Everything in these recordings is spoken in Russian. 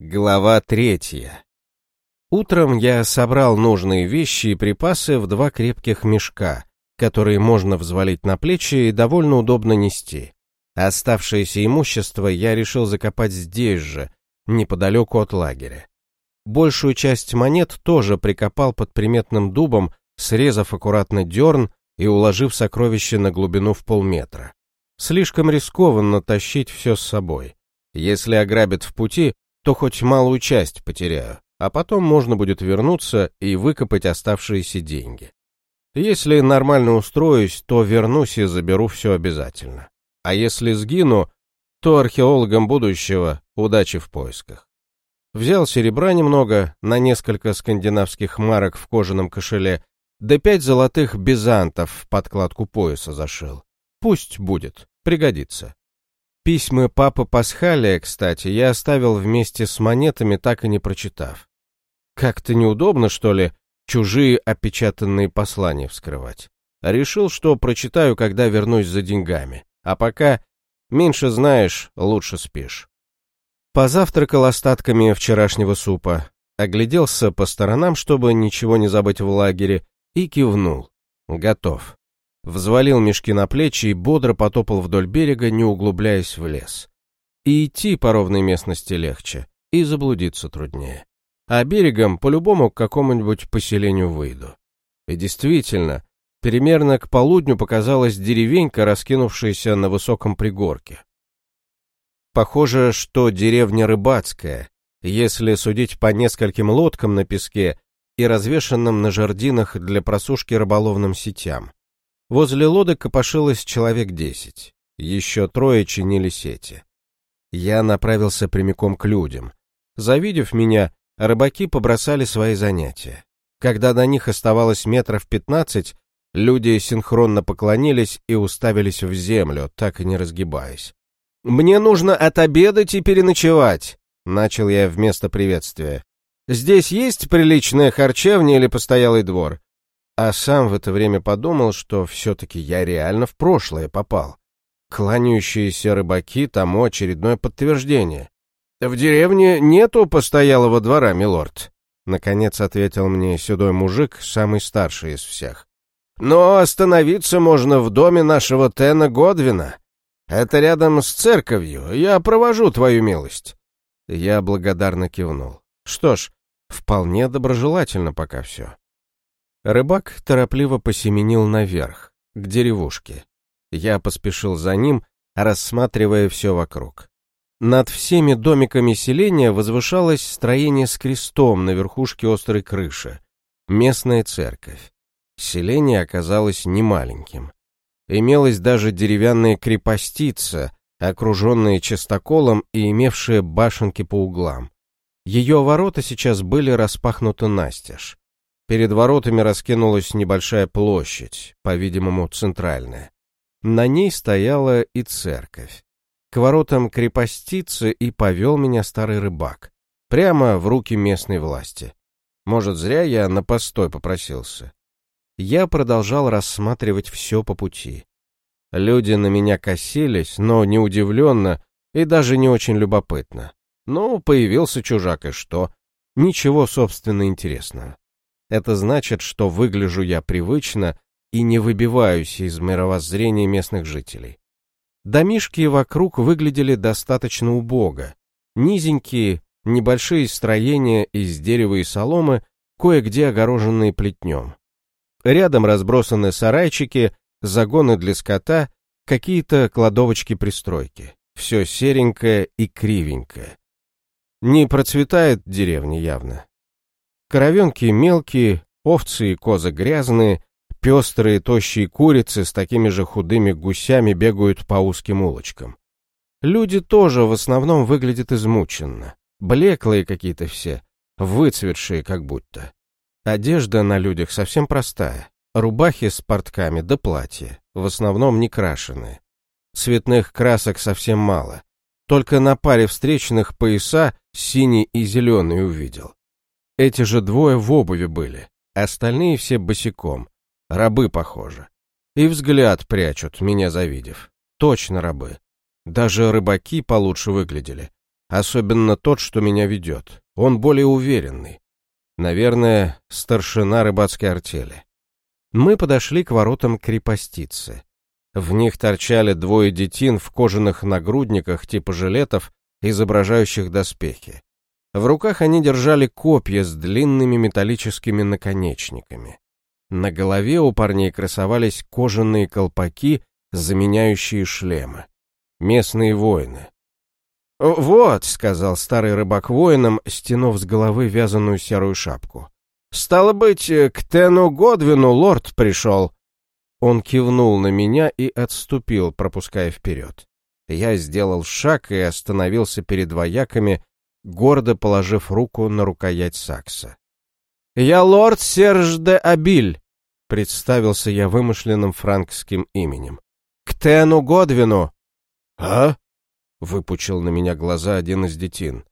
Глава третья. Утром я собрал нужные вещи и припасы в два крепких мешка, которые можно взвалить на плечи и довольно удобно нести. Оставшееся имущество я решил закопать здесь же, неподалеку от лагеря. Большую часть монет тоже прикопал под приметным дубом, срезав аккуратно дерн и уложив сокровище на глубину в полметра. Слишком рискованно тащить все с собой. Если ограбят в пути, то хоть малую часть потеряю, а потом можно будет вернуться и выкопать оставшиеся деньги. Если нормально устроюсь, то вернусь и заберу все обязательно. А если сгину, то археологам будущего удачи в поисках. Взял серебра немного, на несколько скандинавских марок в кожаном кошеле, да пять золотых бизантов в подкладку пояса зашил. Пусть будет, пригодится. Письма папы Пасхалия, кстати, я оставил вместе с монетами, так и не прочитав. Как-то неудобно, что ли, чужие опечатанные послания вскрывать. Решил, что прочитаю, когда вернусь за деньгами. А пока меньше знаешь, лучше спишь. Позавтракал остатками вчерашнего супа, огляделся по сторонам, чтобы ничего не забыть в лагере, и кивнул. Готов взвалил мешки на плечи и бодро потопал вдоль берега, не углубляясь в лес. И идти по ровной местности легче, и заблудиться труднее. А берегом по-любому к какому-нибудь поселению выйду. И действительно, примерно к полудню показалась деревенька, раскинувшаяся на высоком пригорке. Похоже, что деревня рыбацкая, если судить по нескольким лодкам на песке и развешанным на жердинах для просушки рыболовным сетям. Возле лодок копошилось человек десять. Еще трое чинили сети. Я направился прямиком к людям. Завидев меня, рыбаки побросали свои занятия. Когда до них оставалось метров пятнадцать, люди синхронно поклонились и уставились в землю, так и не разгибаясь. «Мне нужно отобедать и переночевать», — начал я вместо приветствия. «Здесь есть приличная харчевня или постоялый двор? А сам в это время подумал, что все-таки я реально в прошлое попал. Кланяющиеся рыбаки тому очередное подтверждение. «В деревне нету постоялого двора, милорд», — наконец ответил мне седой мужик, самый старший из всех. «Но остановиться можно в доме нашего Тена Годвина. Это рядом с церковью, я провожу твою милость». Я благодарно кивнул. Что ж, вполне доброжелательно пока все. Рыбак торопливо посеменил наверх, к деревушке. Я поспешил за ним, рассматривая все вокруг. Над всеми домиками селения возвышалось строение с крестом на верхушке острой крыши. Местная церковь. Селение оказалось немаленьким. Имелась даже деревянная крепостица, окруженная частоколом и имевшая башенки по углам. Ее ворота сейчас были распахнуты настежь. Перед воротами раскинулась небольшая площадь, по-видимому, центральная. На ней стояла и церковь. К воротам крепостицы и повел меня старый рыбак. Прямо в руки местной власти. Может, зря я на постой попросился. Я продолжал рассматривать все по пути. Люди на меня косились, но не удивленно и даже не очень любопытно. Ну, появился чужак, и что? Ничего, собственно, интересного. Это значит, что выгляжу я привычно и не выбиваюсь из мировоззрения местных жителей. Домишки вокруг выглядели достаточно убого. Низенькие, небольшие строения из дерева и соломы, кое-где огороженные плетнем. Рядом разбросаны сарайчики, загоны для скота, какие-то кладовочки-пристройки. Все серенькое и кривенькое. Не процветает деревня явно. Коровенки мелкие, овцы и козы грязные, пестрые тощие курицы с такими же худыми гусями бегают по узким улочкам. Люди тоже в основном выглядят измученно, блеклые какие-то все, выцветшие как будто. Одежда на людях совсем простая, рубахи с портками да платья, в основном не крашеные. Цветных красок совсем мало, только на паре встречных пояса синий и зеленый увидел. Эти же двое в обуви были, остальные все босиком. Рабы, похоже. И взгляд прячут, меня завидев. Точно рабы. Даже рыбаки получше выглядели. особенно тот, что меня ведет. Он более уверенный. Наверное, старшина рыбацкой артели. Мы подошли к воротам крепостицы. В них торчали двое детин в кожаных нагрудниках типа жилетов, изображающих доспехи. В руках они держали копья с длинными металлическими наконечниками. На голове у парней красовались кожаные колпаки, заменяющие шлемы. Местные воины. «Вот», — сказал старый рыбак воинам, стянув с головы вязаную серую шапку. «Стало быть, к Тену Годвину лорд пришел». Он кивнул на меня и отступил, пропуская вперед. Я сделал шаг и остановился перед вояками, гордо положив руку на рукоять сакса. «Я лорд Серж де Абиль», — представился я вымышленным франкским именем. «К Тену Годвину». «А?» — выпучил на меня глаза один из детин.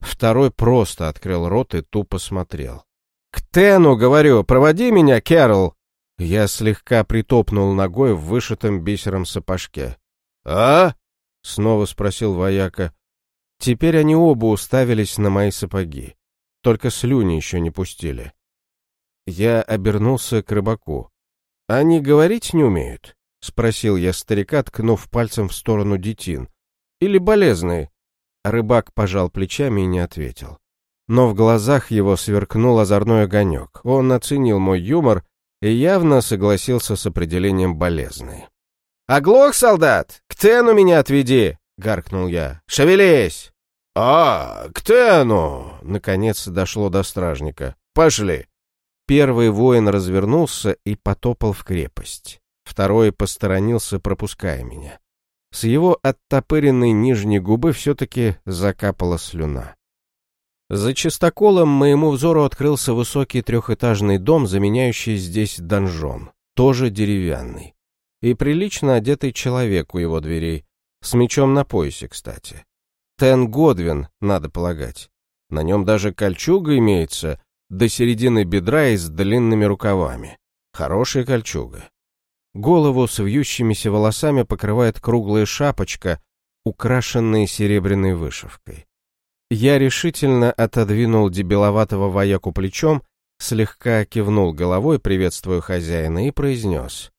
Второй просто открыл рот и тупо смотрел. «К Тену, говорю, проводи меня, Кэрол!» Я слегка притопнул ногой в вышитом бисером сапожке. «А?» — снова спросил вояка. Теперь они оба уставились на мои сапоги. Только слюни еще не пустили. Я обернулся к рыбаку. «Они говорить не умеют?» — спросил я старика, ткнув пальцем в сторону детин. «Или болезные?» Рыбак пожал плечами и не ответил. Но в глазах его сверкнул озорной огонек. Он оценил мой юмор и явно согласился с определением болезный. «Оглох, солдат! К тену меня отведи!» — гаркнул я. «Шевелись!» «А, к тену!» — наконец дошло до стражника. «Пошли!» Первый воин развернулся и потопал в крепость. Второй посторонился, пропуская меня. С его оттопыренной нижней губы все-таки закапала слюна. За чистоколом моему взору открылся высокий трехэтажный дом, заменяющий здесь донжон, тоже деревянный и прилично одетый человек у его дверей, с мечом на поясе, кстати. Тен Годвин, надо полагать. На нем даже кольчуга имеется, до середины бедра и с длинными рукавами. Хорошая кольчуга. Голову с вьющимися волосами покрывает круглая шапочка, украшенная серебряной вышивкой. Я решительно отодвинул дебиловатого вояку плечом, слегка кивнул головой, приветствуя хозяина, и произнес.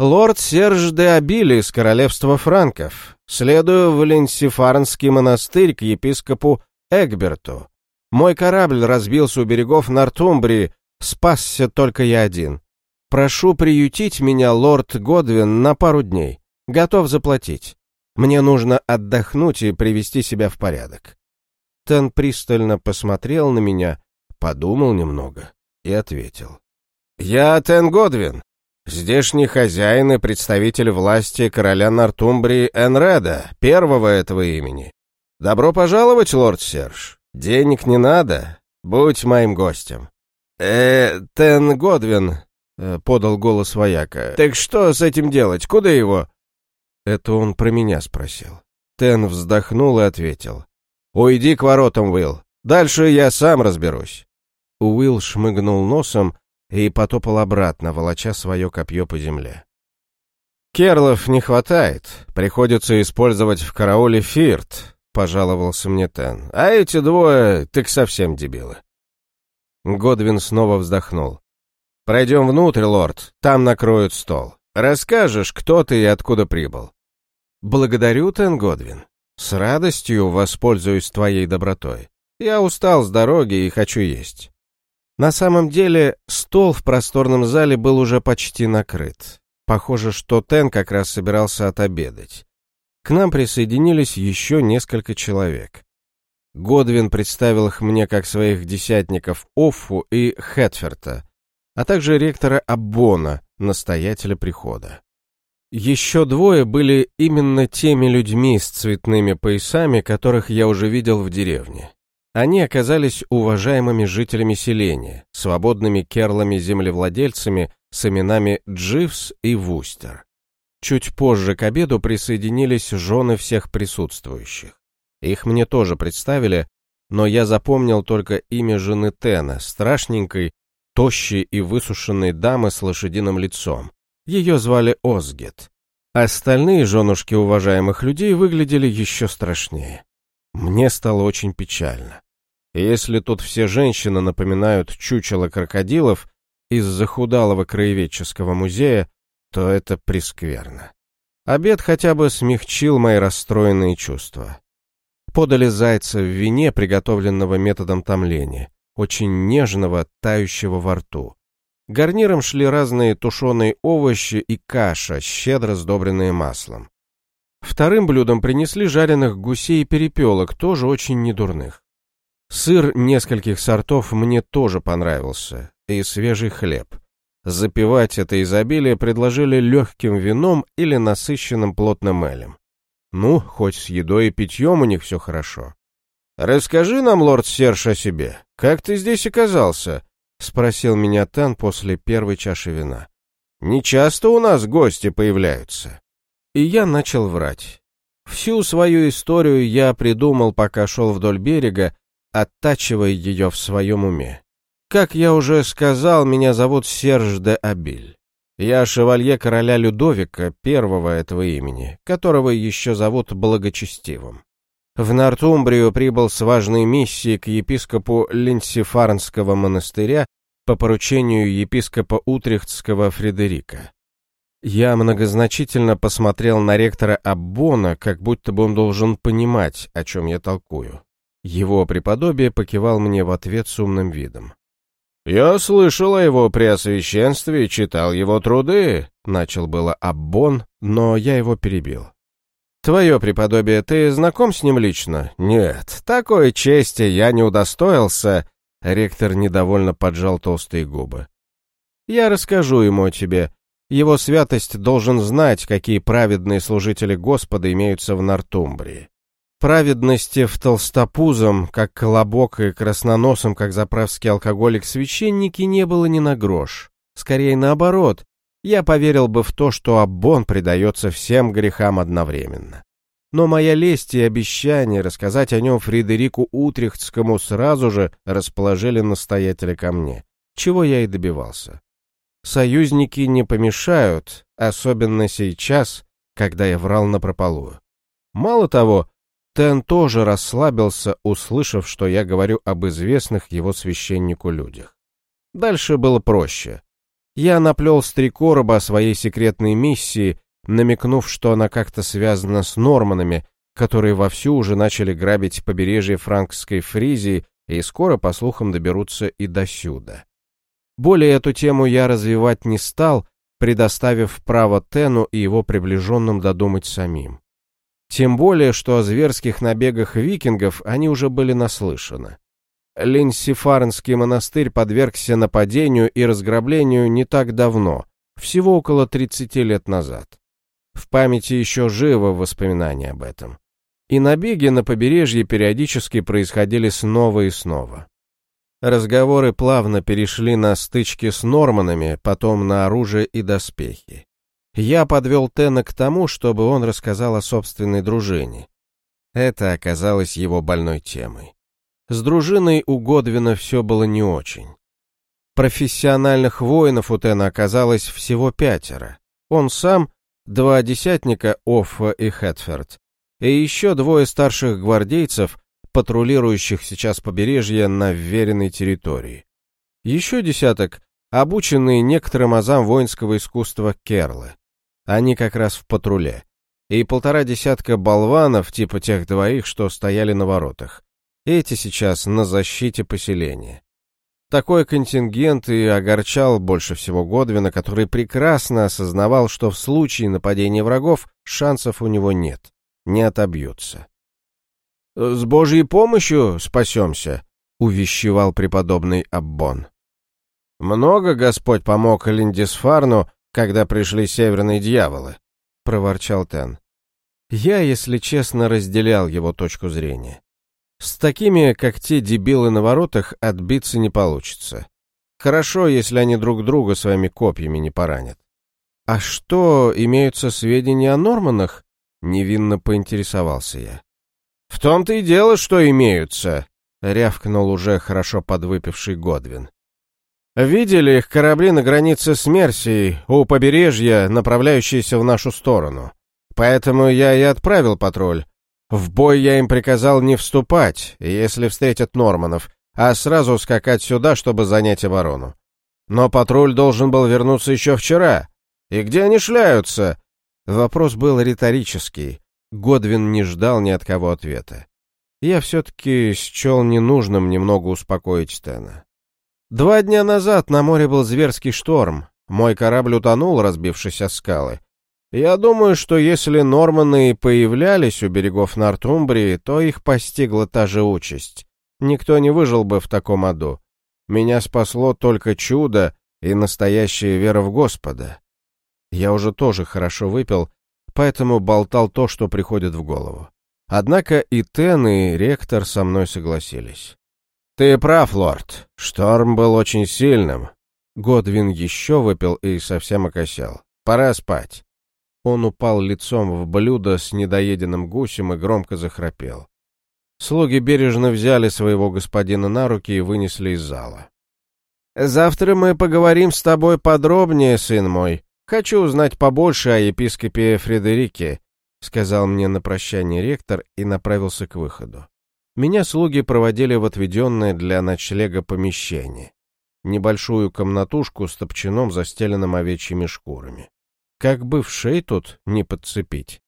Лорд Серж де Абили из королевства франков. Следую в Ленсифарнский монастырь к епископу Эгберту. Мой корабль разбился у берегов Нортумбрии, спасся только я один. Прошу приютить меня, лорд Годвин, на пару дней. Готов заплатить. Мне нужно отдохнуть и привести себя в порядок. Тен пристально посмотрел на меня, подумал немного и ответил. «Я Тен Годвин, Здешний хозяин и представитель власти короля Нортумбрии Энреда, первого этого имени. Добро пожаловать, лорд Серж. Денег не надо. Будь моим гостем. Э, Тен Годвин, э, подал голос вояка. Так что с этим делать? Куда его? Это он про меня спросил. Тен вздохнул и ответил. «Уйди к воротам, Уилл. Дальше я сам разберусь». Уилл шмыгнул носом и потопал обратно, волоча свое копье по земле. «Керлов не хватает, приходится использовать в карауле фирт», — пожаловался мне Тен. «А эти двое, так совсем дебилы». Годвин снова вздохнул. «Пройдем внутрь, лорд, там накроют стол. Расскажешь, кто ты и откуда прибыл». «Благодарю, Тен Годвин. С радостью воспользуюсь твоей добротой. Я устал с дороги и хочу есть». На самом деле, стол в просторном зале был уже почти накрыт. Похоже, что Тен как раз собирался отобедать. К нам присоединились еще несколько человек. Годвин представил их мне как своих десятников Оффу и Хэтферта, а также ректора Аббона, настоятеля прихода. Еще двое были именно теми людьми с цветными поясами, которых я уже видел в деревне. Они оказались уважаемыми жителями селения, свободными керлами-землевладельцами с именами Дживс и Вустер. Чуть позже к обеду присоединились жены всех присутствующих. Их мне тоже представили, но я запомнил только имя жены Тена, страшненькой, тощей и высушенной дамы с лошадиным лицом. Ее звали Озгет. Остальные женушки уважаемых людей выглядели еще страшнее. Мне стало очень печально. Если тут все женщины напоминают чучело крокодилов из захудалого краеведческого музея, то это прескверно. Обед хотя бы смягчил мои расстроенные чувства. Подали зайца в вине, приготовленного методом томления, очень нежного, тающего во рту. Гарниром шли разные тушеные овощи и каша, щедро сдобренные маслом. Вторым блюдом принесли жареных гусей и перепелок, тоже очень недурных. Сыр нескольких сортов мне тоже понравился, и свежий хлеб. Запивать это изобилие предложили легким вином или насыщенным плотным элем. Ну, хоть с едой и питьем у них все хорошо. «Расскажи нам, лорд Серж, о себе. Как ты здесь оказался?» — спросил меня Тан после первой чаши вина. «Не часто у нас гости появляются». И я начал врать. Всю свою историю я придумал, пока шел вдоль берега, оттачивая ее в своем уме. Как я уже сказал, меня зовут Серж де Абиль. Я шевалье короля Людовика, первого этого имени, которого еще зовут Благочестивым. В Нортумбрию прибыл с важной миссией к епископу Линсифарнского монастыря по поручению епископа Утрехтского Фредерика. Я многозначительно посмотрел на ректора Аббона, как будто бы он должен понимать, о чем я толкую. Его преподобие покивал мне в ответ с умным видом. «Я слышал о его преосвященстве и читал его труды», — начал было Аббон, но я его перебил. «Твое преподобие, ты знаком с ним лично?» «Нет, такой чести я не удостоился», — ректор недовольно поджал толстые губы. «Я расскажу ему о тебе. Его святость должен знать, какие праведные служители Господа имеются в Нортумбрии. Праведности в толстопузом, как колобок и красноносом, как заправский алкоголик, священники не было ни на грош. Скорее наоборот, я поверил бы в то, что Аббон предается всем грехам одновременно. Но моя лесть и обещание рассказать о нем Фредерику Утрехтскому сразу же расположили настоятеля ко мне, чего я и добивался. Союзники не помешают, особенно сейчас, когда я врал напропалую. Мало того, Тен тоже расслабился, услышав, что я говорю об известных его священнику людях. Дальше было проще. Я наплел с три короба о своей секретной миссии, намекнув, что она как-то связана с Норманами, которые вовсю уже начали грабить побережье Франкской Фризии и скоро, по слухам, доберутся и до сюда. Более эту тему я развивать не стал, предоставив право Тену и его приближенным додумать самим. Тем более, что о зверских набегах викингов они уже были наслышаны. Ленсифарнский монастырь подвергся нападению и разграблению не так давно, всего около 30 лет назад. В памяти еще живо воспоминания об этом. И набеги на побережье периодически происходили снова и снова. Разговоры плавно перешли на стычки с норманами, потом на оружие и доспехи. Я подвел Тена к тому, чтобы он рассказал о собственной дружине. Это оказалось его больной темой. С дружиной у Годвина все было не очень. Профессиональных воинов у Тена оказалось всего пятеро. Он сам, два десятника Оффа и Хэтферд, и еще двое старших гвардейцев, патрулирующих сейчас побережье на вверенной территории. Еще десяток, обученные некоторым азам воинского искусства керлы. Они как раз в патруле. И полтора десятка болванов, типа тех двоих, что стояли на воротах. Эти сейчас на защите поселения. Такой контингент и огорчал больше всего Годвина, который прекрасно осознавал, что в случае нападения врагов шансов у него нет, не отобьются. «С Божьей помощью спасемся», — увещевал преподобный Аббон. «Много Господь помог Линдисфарну, когда пришли северные дьяволы», — проворчал Тен. Я, если честно, разделял его точку зрения. С такими, как те дебилы на воротах, отбиться не получится. Хорошо, если они друг друга своими копьями не поранят. А что, имеются сведения о Норманах? Невинно поинтересовался я. В том-то и дело, что имеются, рявкнул уже хорошо подвыпивший Годвин. Видели их корабли на границе с Мерсией, у побережья, направляющиеся в нашу сторону. Поэтому я и отправил патруль. В бой я им приказал не вступать, если встретят Норманов, а сразу скакать сюда, чтобы занять оборону. Но патруль должен был вернуться еще вчера. И где они шляются? Вопрос был риторический. Годвин не ждал ни от кого ответа. Я все-таки счел ненужным немного успокоить Стена. Два дня назад на море был зверский шторм. Мой корабль утонул, разбившись о скалы. Я думаю, что если Норманы и появлялись у берегов Нортумбрии, то их постигла та же участь. Никто не выжил бы в таком аду. Меня спасло только чудо и настоящая вера в Господа. Я уже тоже хорошо выпил, поэтому болтал то, что приходит в голову. Однако и Тен, и ректор со мной согласились. «Ты прав, лорд. Шторм был очень сильным». Годвин еще выпил и совсем окосел. «Пора спать». Он упал лицом в блюдо с недоеденным гусем и громко захрапел. Слуги бережно взяли своего господина на руки и вынесли из зала. «Завтра мы поговорим с тобой подробнее, сын мой. Хочу узнать побольше о епископе Фредерике», — сказал мне на прощание ректор и направился к выходу. Меня слуги проводили в отведенное для ночлега помещение. Небольшую комнатушку с топчаном, застеленным овечьими шкурами. Как бы в шей тут не подцепить.